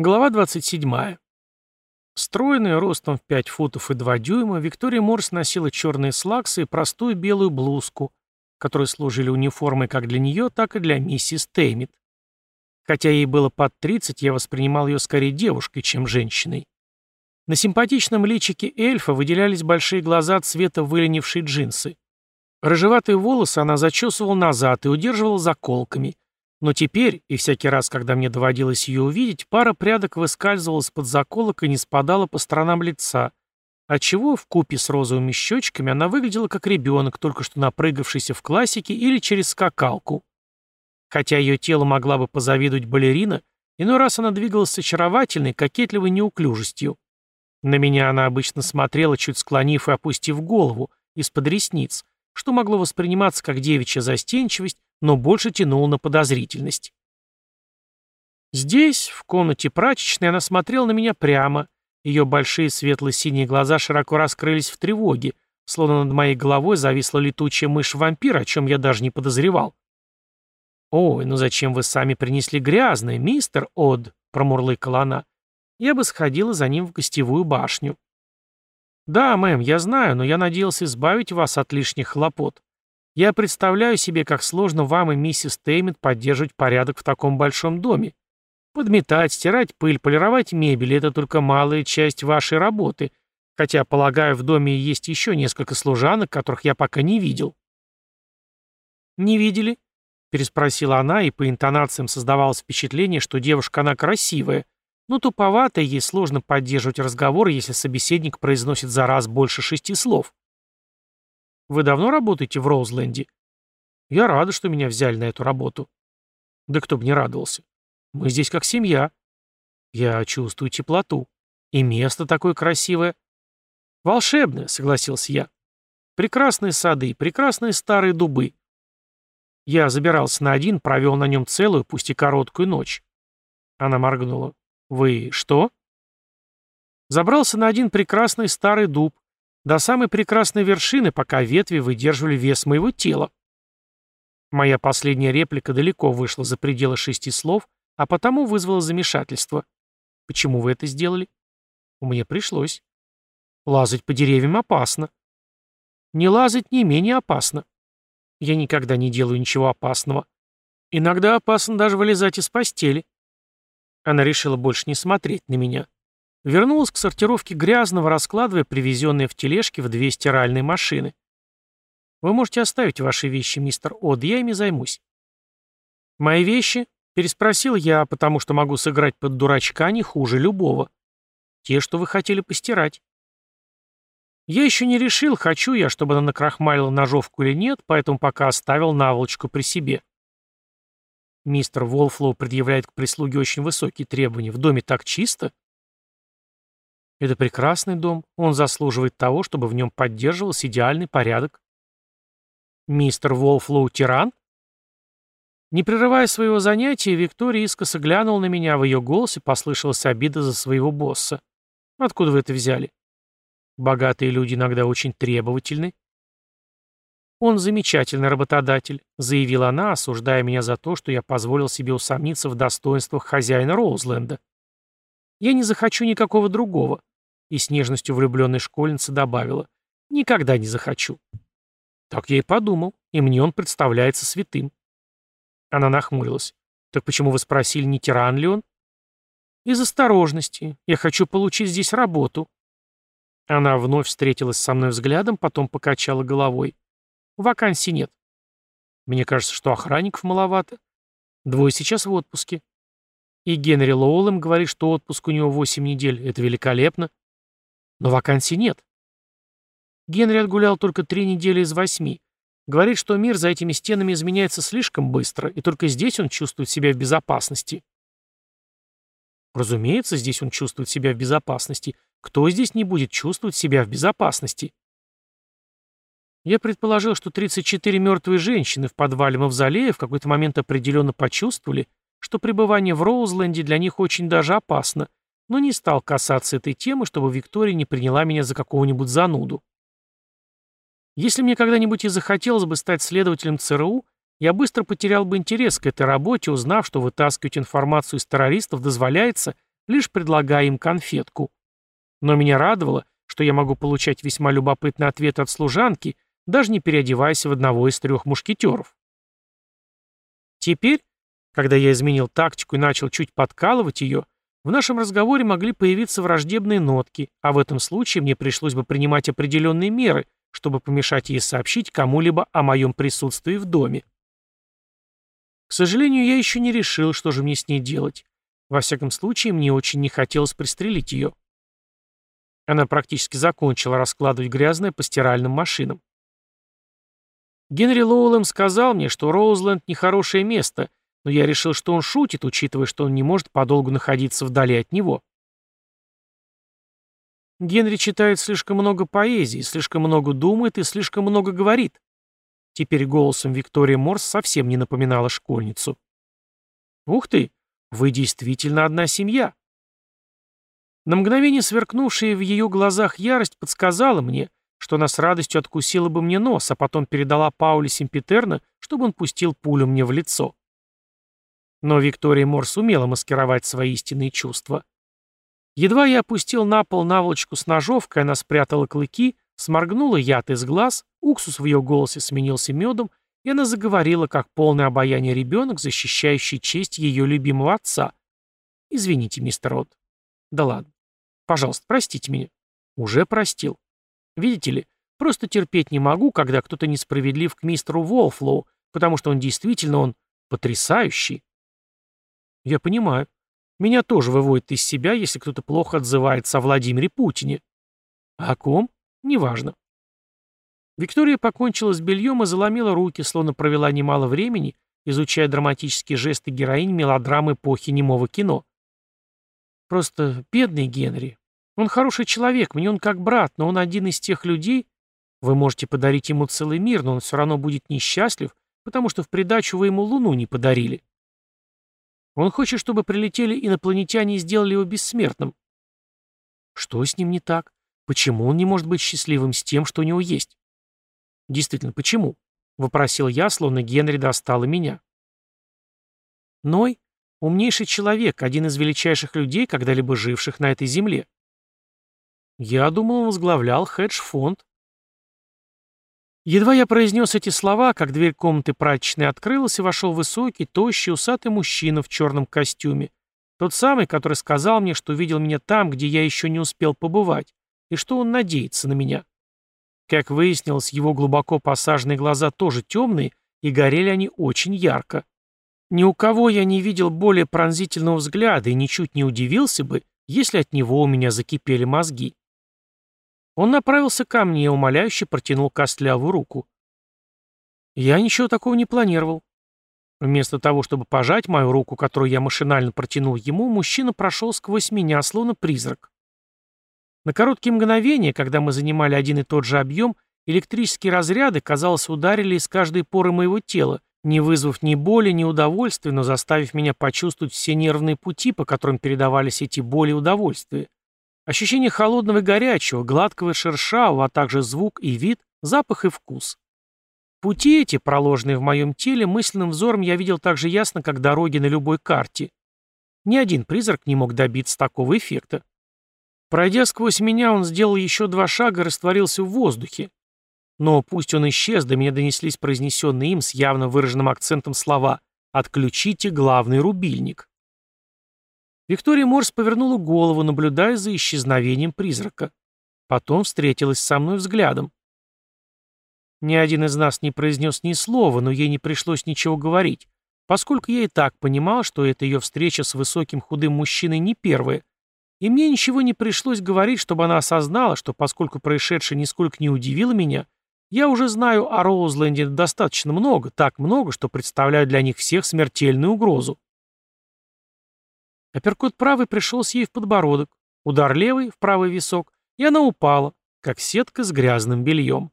Глава 27. Стройная, ростом в 5 футов и 2 дюйма, Виктория Морс носила черные слаксы и простую белую блузку, которые служили униформой как для нее, так и для миссис Теймит. Хотя ей было под 30, я воспринимал ее скорее девушкой, чем женщиной. На симпатичном личике эльфа выделялись большие глаза цвета выленившей джинсы. Рыжеватые волосы она зачесывала назад и удерживала заколками – но теперь, и всякий раз, когда мне доводилось ее увидеть, пара прядок выскальзывала из-под заколок и не спадала по сторонам лица, отчего в купе с розовыми щечками она выглядела как ребенок, только что напрыгавшийся в классике или через скакалку. Хотя ее тело могла бы позавидовать балерина, иной раз она двигалась с очаровательной, кокетливой неуклюжестью. На меня она обычно смотрела, чуть склонив и опустив голову, из-под ресниц, что могло восприниматься как девичья застенчивость, но больше тянул на подозрительность. Здесь, в комнате прачечной, она смотрела на меня прямо. Ее большие светло-синие глаза широко раскрылись в тревоге, словно над моей головой зависла летучая мышь-вампир, о чем я даже не подозревал. «Ой, ну зачем вы сами принесли грязное, мистер Од?» — промурлыкала она. Я бы сходила за ним в гостевую башню. «Да, мэм, я знаю, но я надеялся избавить вас от лишних хлопот. Я представляю себе, как сложно вам и миссис Теймит поддерживать порядок в таком большом доме. Подметать, стирать пыль, полировать мебель — это только малая часть вашей работы, хотя, полагаю, в доме есть еще несколько служанок, которых я пока не видел». «Не видели?» — переспросила она, и по интонациям создавалось впечатление, что девушка она красивая, но туповатая, ей сложно поддерживать разговор, если собеседник произносит за раз больше шести слов. Вы давно работаете в Роузленде? Я рада, что меня взяли на эту работу. Да кто бы не радовался. Мы здесь как семья. Я чувствую теплоту. И место такое красивое. Волшебное, согласился я. Прекрасные сады, прекрасные старые дубы. Я забирался на один, провел на нем целую, пусть и короткую ночь. Она моргнула. «Вы что?» Забрался на один прекрасный старый дуб, до самой прекрасной вершины, пока ветви выдерживали вес моего тела. Моя последняя реплика далеко вышла за пределы шести слов, а потому вызвала замешательство. Почему вы это сделали? Мне пришлось. Лазать по деревьям опасно. Не лазать не менее опасно. Я никогда не делаю ничего опасного. Иногда опасно даже вылезать из постели. Она решила больше не смотреть на меня. Вернулась к сортировке грязного, раскладывая привезенные в тележке в две стиральные машины. «Вы можете оставить ваши вещи, мистер Од, я ими займусь». «Мои вещи?» — переспросил я, потому что могу сыграть под дурачка не хуже любого. «Те, что вы хотели постирать». Я еще не решил, хочу я, чтобы она накрахмалила ножовку или нет, поэтому пока оставил наволочку при себе. Мистер Волфлоу предъявляет к прислуге очень высокие требования. В доме так чисто. Это прекрасный дом, он заслуживает того, чтобы в нем поддерживался идеальный порядок. Мистер Волфлоу тиран? Не прерывая своего занятия, Виктория искоса глянула на меня, в ее голосе послышалась обида за своего босса. Откуда вы это взяли? Богатые люди иногда очень требовательны. Он замечательный работодатель, заявила она, осуждая меня за то, что я позволил себе усомниться в достоинствах хозяина Роузленда. Я не захочу никакого другого. И с нежностью влюбленной школьницы добавила. Никогда не захочу. Так я и подумал, и мне он представляется святым. Она нахмурилась. Так почему вы спросили, не тиран ли он? Из осторожности. Я хочу получить здесь работу. Она вновь встретилась со мной взглядом, потом покачала головой. Вакансий нет. Мне кажется, что охранников маловато. Двое сейчас в отпуске. И Генри Лоулем говорит, что отпуск у него 8 недель. Это великолепно. Но вакансий нет. Генри отгулял только три недели из восьми. Говорит, что мир за этими стенами изменяется слишком быстро, и только здесь он чувствует себя в безопасности. Разумеется, здесь он чувствует себя в безопасности. Кто здесь не будет чувствовать себя в безопасности? Я предположил, что 34 мертвые женщины в подвале Мавзолея в какой-то момент определенно почувствовали, что пребывание в Роузленде для них очень даже опасно, но не стал касаться этой темы, чтобы Виктория не приняла меня за какого-нибудь зануду. Если мне когда-нибудь и захотелось бы стать следователем ЦРУ, я быстро потерял бы интерес к этой работе, узнав, что вытаскивать информацию из террористов дозволяется, лишь предлагая им конфетку. Но меня радовало, что я могу получать весьма любопытный ответ от служанки, даже не переодеваясь в одного из трех мушкетеров. Теперь, когда я изменил тактику и начал чуть подкалывать ее, в нашем разговоре могли появиться враждебные нотки, а в этом случае мне пришлось бы принимать определенные меры, чтобы помешать ей сообщить кому-либо о моем присутствии в доме. К сожалению, я еще не решил, что же мне с ней делать. Во всяком случае, мне очень не хотелось пристрелить ее. Она практически закончила раскладывать грязное по стиральным машинам. Генри Лоуэлл сказал мне, что Роузленд — нехорошее место, но я решил, что он шутит, учитывая, что он не может подолгу находиться вдали от него. Генри читает слишком много поэзии, слишком много думает и слишком много говорит. Теперь голосом Виктория Морс совсем не напоминала школьницу. «Ух ты! Вы действительно одна семья!» На мгновение сверкнувшая в ее глазах ярость подсказала мне, что она с радостью откусила бы мне нос, а потом передала Пауле Симпетерна, чтобы он пустил пулю мне в лицо. Но Виктория Морс умела маскировать свои истинные чувства. Едва я опустил на пол наволочку с ножовкой, она спрятала клыки, сморгнула яд из глаз, уксус в ее голосе сменился медом, и она заговорила, как полное обаяние ребенок, защищающий честь ее любимого отца. «Извините, мистер Рот». «Да ладно. Пожалуйста, простите меня». «Уже простил. Видите ли, просто терпеть не могу, когда кто-то несправедлив к мистеру Волфлоу, потому что он действительно, он потрясающий». «Я понимаю. Меня тоже выводит из себя, если кто-то плохо отзывается о Владимире Путине. А о ком? Неважно. Виктория покончила с бельем и заломила руки, словно провела немало времени, изучая драматические жесты героинь мелодрам эпохи немого кино. Просто бедный Генри. Он хороший человек, мне он как брат, но он один из тех людей... Вы можете подарить ему целый мир, но он все равно будет несчастлив, потому что в придачу вы ему Луну не подарили. Он хочет, чтобы прилетели инопланетяне и сделали его бессмертным. Что с ним не так? Почему он не может быть счастливым с тем, что у него есть? Действительно, почему? Вопросил я, словно Генри достал и меня. Ной — умнейший человек, один из величайших людей, когда-либо живших на этой земле. Я думал, он возглавлял хедж-фонд. Едва я произнес эти слова, как дверь комнаты прачечной открылась, и вошел высокий, тощий, усатый мужчина в черном костюме. Тот самый, который сказал мне, что видел меня там, где я еще не успел побывать, и что он надеется на меня. Как выяснилось, его глубоко посаженные глаза тоже темные, и горели они очень ярко. Ни у кого я не видел более пронзительного взгляда и ничуть не удивился бы, если от него у меня закипели мозги. Он направился ко мне, умоляюще протянул костлявую руку. Я ничего такого не планировал. Вместо того, чтобы пожать мою руку, которую я машинально протянул ему, мужчина прошел сквозь меня, словно призрак. На короткие мгновения, когда мы занимали один и тот же объем, электрические разряды, казалось, ударили из каждой поры моего тела, не вызвав ни боли, ни удовольствия, но заставив меня почувствовать все нервные пути, по которым передавались эти боли и удовольствия. Ощущение холодного и горячего, гладкого и шершавого, а также звук и вид, запах и вкус. Пути эти, проложенные в моем теле, мысленным взором я видел так же ясно, как дороги на любой карте. Ни один призрак не мог добиться такого эффекта. Пройдя сквозь меня, он сделал еще два шага и растворился в воздухе. Но пусть он исчез, до меня донеслись произнесенные им с явно выраженным акцентом слова «Отключите главный рубильник». Виктория Морс повернула голову, наблюдая за исчезновением призрака. Потом встретилась со мной взглядом. Ни один из нас не произнес ни слова, но ей не пришлось ничего говорить, поскольку я и так понимал, что эта ее встреча с высоким худым мужчиной не первая, и мне ничего не пришлось говорить, чтобы она осознала, что поскольку происшедшее нисколько не удивило меня, я уже знаю о Роузленде достаточно много, так много, что представляю для них всех смертельную угрозу. Апперкот правый пришелся ей в подбородок, удар левый в правый висок, и она упала, как сетка с грязным бельем.